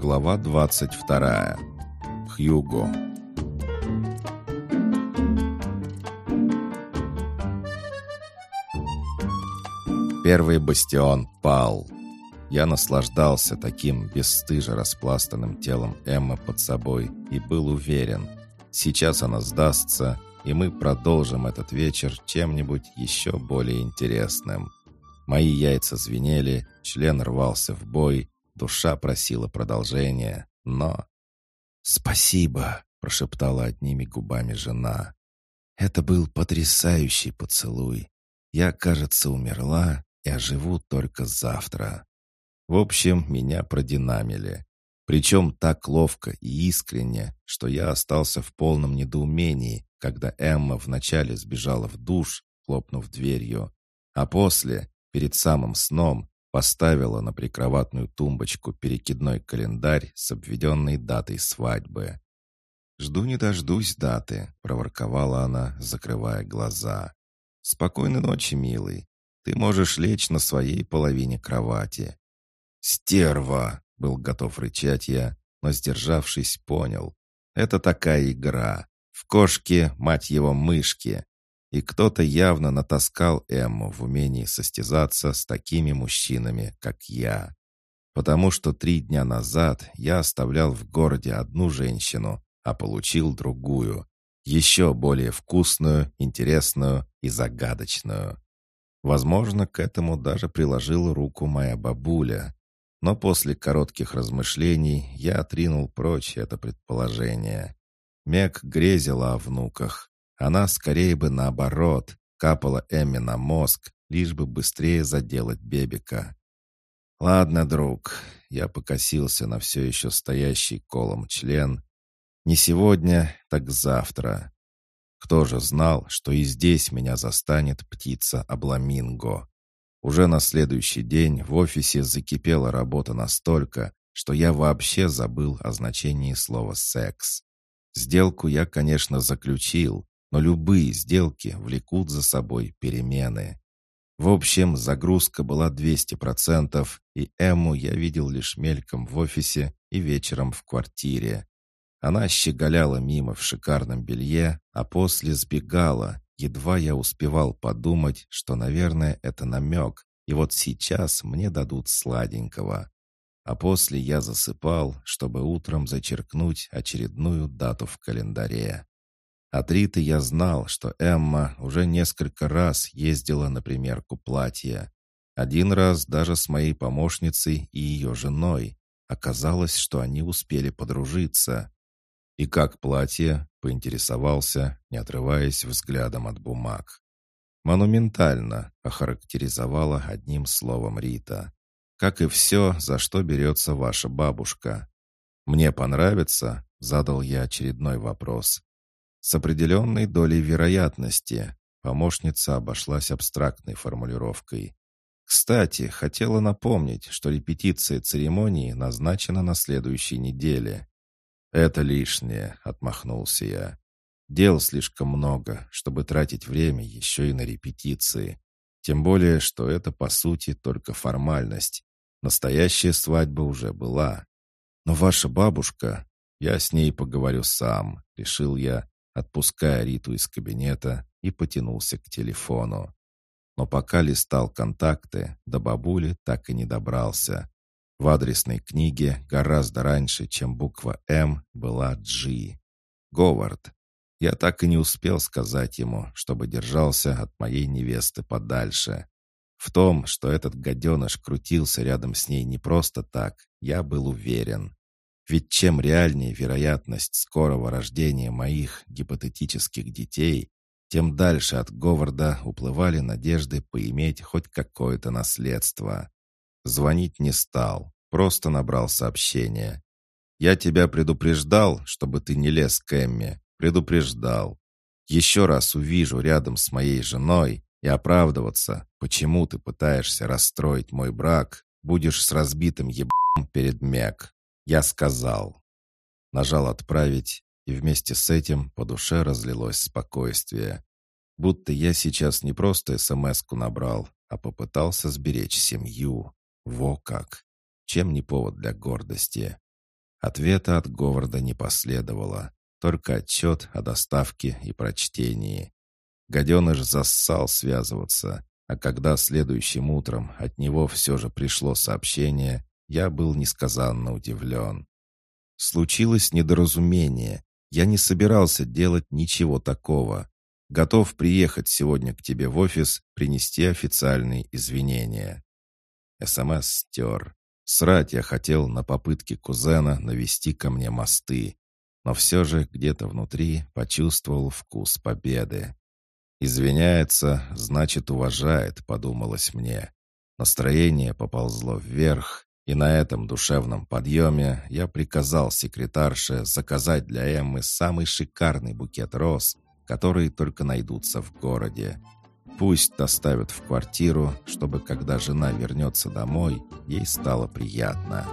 Глава 22. Хьюго. Первый бастион пал. Я наслаждался таким бесстыже распластанным телом Эммы под собой и был уверен, сейчас она сдастся, и мы продолжим этот вечер чем-нибудь еще более интересным. Мои яйца звенели, член рвался в бой, душа просила продолжения, но... «Спасибо», — прошептала одними губами жена. «Это был потрясающий поцелуй. Я, кажется, умерла и оживу только завтра». В общем, меня продинамили. Причем так ловко и искренне, что я остался в полном недоумении, когда Эмма вначале сбежала в душ, хлопнув дверью, а после, перед самым сном, поставила на прикроватную тумбочку перекидной календарь с обведенной датой свадьбы. «Жду не дождусь даты», — проворковала она, закрывая глаза. «Спокойной ночи, милый. Ты можешь лечь на своей половине кровати. «Стерва!» — был готов рычать я, но, сдержавшись, понял. «Это такая игра. В кошке, мать его, мышки». И кто-то явно натаскал Эмму в умении состязаться с такими мужчинами, как я. Потому что три дня назад я оставлял в городе одну женщину, а получил другую. Еще более вкусную, интересную и загадочную. Возможно, к этому даже приложила руку моя бабуля, но после коротких размышлений я отринул прочь это предположение. Мек грезила о внуках. Она скорее бы наоборот, капала Эмми на мозг, лишь бы быстрее заделать Бебика. «Ладно, друг», — я покосился на все еще стоящий колом член. «Не сегодня, так завтра. Кто же знал, что и здесь меня застанет птица Абламинго?» Уже на следующий день в офисе закипела работа настолько, что я вообще забыл о значении слова «секс». Сделку я, конечно, заключил, но любые сделки влекут за собой перемены. В общем, загрузка была 200%, и Эмму я видел лишь мельком в офисе и вечером в квартире. Она щеголяла мимо в шикарном белье, а после сбегала, Едва я успевал подумать, что, наверное, это намек, и вот сейчас мне дадут сладенького. А после я засыпал, чтобы утром зачеркнуть очередную дату в календаре. От Риты я знал, что Эмма уже несколько раз ездила на примерку платья. Один раз даже с моей помощницей и ее женой. Оказалось, что они успели подружиться. «И как платье?» — поинтересовался, не отрываясь взглядом от бумаг. «Монументально», — охарактеризовала одним словом Рита. «Как и все, за что берется ваша бабушка». «Мне понравится?» — задал я очередной вопрос. «С определенной долей вероятности», — помощница обошлась абстрактной формулировкой. «Кстати, хотела напомнить, что репетиция церемонии назначена на следующей неделе. «Это лишнее», — отмахнулся я. «Дел слишком много, чтобы тратить время еще и на репетиции. Тем более, что это, по сути, только формальность. Настоящая свадьба уже была. Но ваша бабушка... Я с ней поговорю сам», — решил я, отпуская Риту из кабинета и потянулся к телефону. Но пока листал контакты, до бабули так и не добрался. В адресной книге гораздо раньше, чем буква «М», была «Джи». Говард. Я так и не успел сказать ему, чтобы держался от моей невесты подальше. В том, что этот гаденыш крутился рядом с ней не просто так, я был уверен. Ведь чем реальнее вероятность скорого рождения моих гипотетических детей, тем дальше от Говарда уплывали надежды поиметь хоть какое-то наследство. Звонить не стал, просто набрал сообщение. «Я тебя предупреждал, чтобы ты не лез к Эмме. Предупреждал. Еще раз увижу рядом с моей женой и оправдываться, почему ты пытаешься расстроить мой брак, будешь с разбитым ебаном перед Мек. Я сказал». Нажал «Отправить», и вместе с этим по душе разлилось спокойствие. Будто я сейчас не просто СМС-ку набрал, а попытался сберечь семью. Во как! Чем не повод для гордости? Ответа от Говарда не последовало, только отчет о доставке и прочтении. Гаденыш зассал связываться, а когда следующим утром от него все же пришло сообщение, я был несказанно удивлен. Случилось недоразумение. Я не собирался делать ничего такого. Готов приехать сегодня к тебе в офис, принести официальные извинения. СМС стер. Срать я хотел на попытке кузена навести ко мне мосты. Но все же где-то внутри почувствовал вкус победы. «Извиняется, значит, уважает», — подумалось мне. Настроение поползло вверх, и на этом душевном подъеме я приказал секретарше заказать для Эммы самый шикарный букет роз, которые только найдутся в городе. Пусть доставят в квартиру, чтобы, когда жена вернется домой, ей стало приятно.